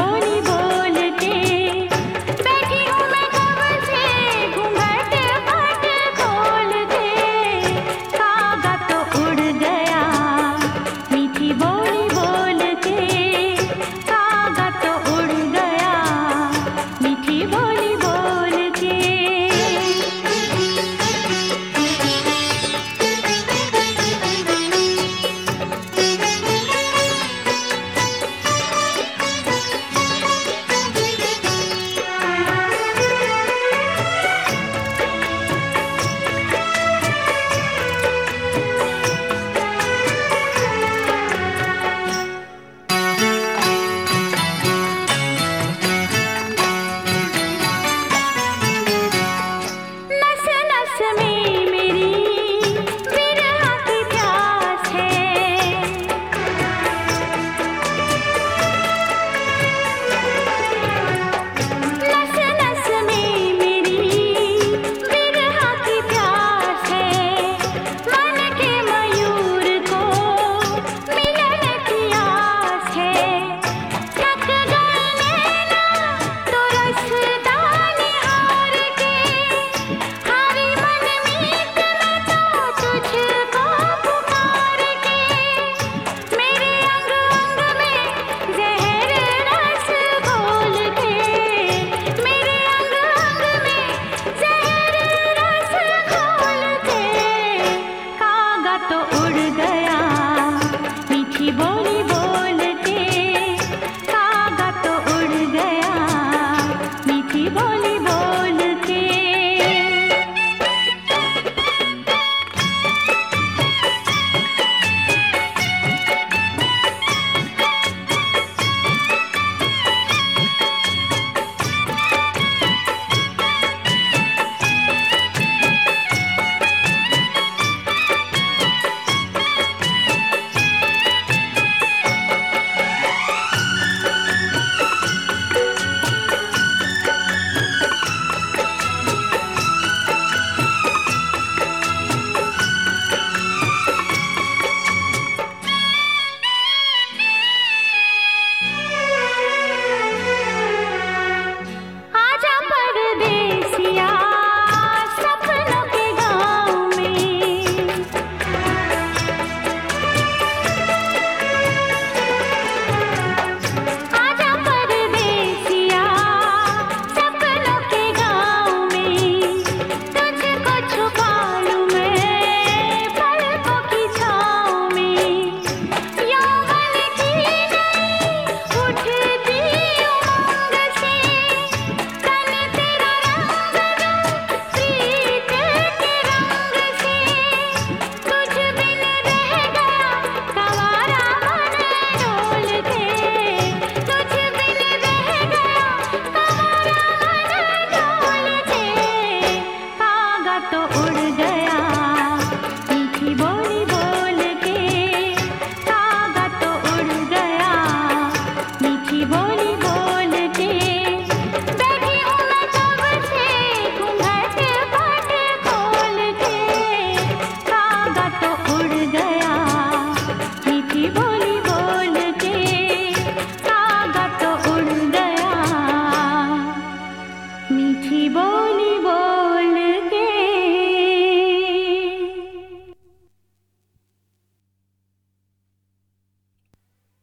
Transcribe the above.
Bonnie. Jibon